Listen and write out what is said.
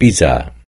Pizza